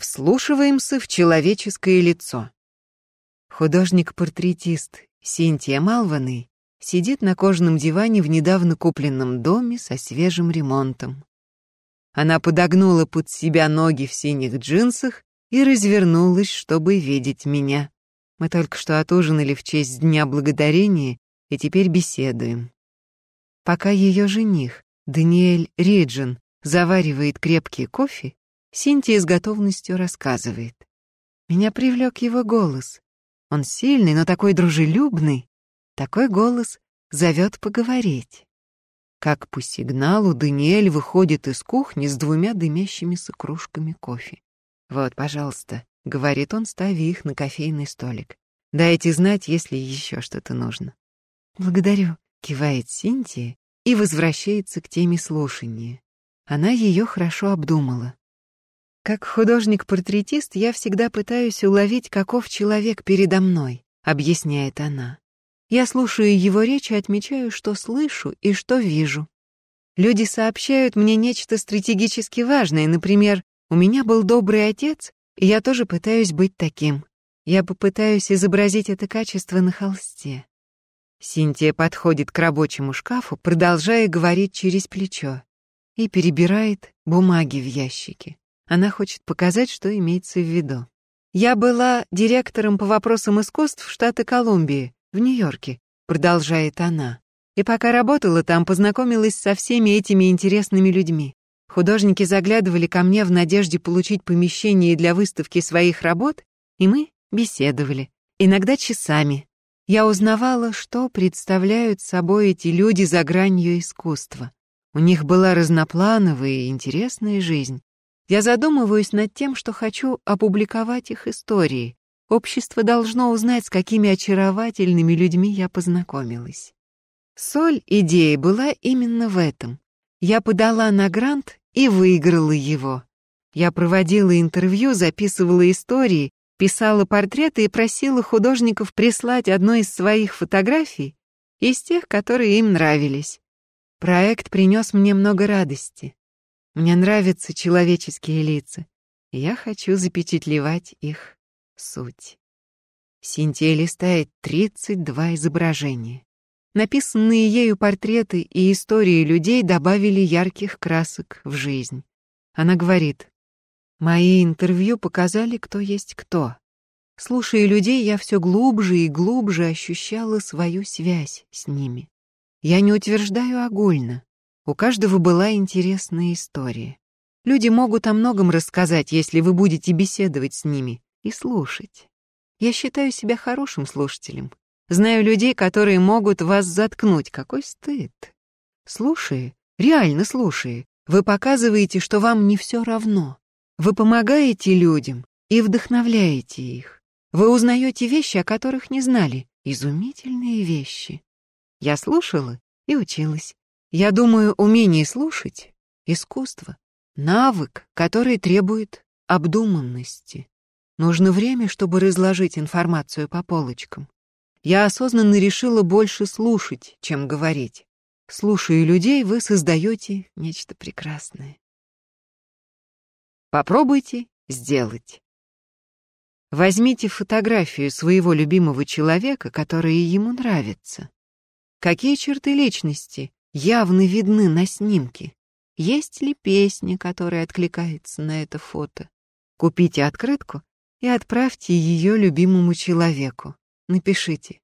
Вслушиваемся в человеческое лицо. Художник-портретист Синтия Малваны сидит на кожаном диване в недавно купленном доме со свежим ремонтом. Она подогнула под себя ноги в синих джинсах и развернулась, чтобы видеть меня. Мы только что отужинали в честь Дня Благодарения и теперь беседуем. Пока ее жених, Даниэль Риджин, заваривает крепкий кофе, Синтия с готовностью рассказывает. Меня привлек его голос. Он сильный, но такой дружелюбный. Такой голос зовет поговорить. Как по сигналу Даниэль выходит из кухни с двумя дымящимися кружками кофе. «Вот, пожалуйста», — говорит он, ставя их на кофейный столик. «Дайте знать, если еще что-то нужно». «Благодарю», — кивает Синтия и возвращается к теме слушания. Она ее хорошо обдумала. Как художник-портретист я всегда пытаюсь уловить, каков человек передо мной, объясняет она. Я слушаю его речь и отмечаю, что слышу и что вижу. Люди сообщают мне нечто стратегически важное, например, у меня был добрый отец, и я тоже пытаюсь быть таким. Я попытаюсь изобразить это качество на холсте. Синтия подходит к рабочему шкафу, продолжая говорить через плечо, и перебирает бумаги в ящике. Она хочет показать, что имеется в виду. Я была директором по вопросам искусств штата Колумбии, в Нью-Йорке, продолжает она. И пока работала там, познакомилась со всеми этими интересными людьми. Художники заглядывали ко мне в надежде получить помещение для выставки своих работ, и мы беседовали, иногда часами. Я узнавала, что представляют собой эти люди за гранью искусства. У них была разноплановая и интересная жизнь. Я задумываюсь над тем, что хочу опубликовать их истории. Общество должно узнать, с какими очаровательными людьми я познакомилась. Соль идеи была именно в этом. Я подала на грант и выиграла его. Я проводила интервью, записывала истории, писала портреты и просила художников прислать одну из своих фотографий из тех, которые им нравились. Проект принес мне много радости. Мне нравятся человеческие лица, я хочу запечатлевать их суть. Синтия листает 32 изображения. Написанные ею портреты и истории людей добавили ярких красок в жизнь. Она говорит, «Мои интервью показали, кто есть кто. Слушая людей, я все глубже и глубже ощущала свою связь с ними. Я не утверждаю огульно. У каждого была интересная история. Люди могут о многом рассказать, если вы будете беседовать с ними и слушать. Я считаю себя хорошим слушателем, Знаю людей, которые могут вас заткнуть. Какой стыд. Слушай, реально слушай. Вы показываете, что вам не все равно. Вы помогаете людям и вдохновляете их. Вы узнаете вещи, о которых не знали. Изумительные вещи. Я слушала и училась. Я думаю, умение слушать — искусство, навык, который требует обдуманности. Нужно время, чтобы разложить информацию по полочкам я осознанно решила больше слушать, чем говорить. Слушая людей, вы создаете нечто прекрасное. Попробуйте сделать. Возьмите фотографию своего любимого человека, который ему нравится. Какие черты личности явно видны на снимке? Есть ли песня, которая откликается на это фото? Купите открытку и отправьте ее любимому человеку напишите.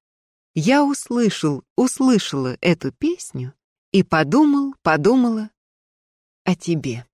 Я услышал, услышала эту песню и подумал, подумала о тебе.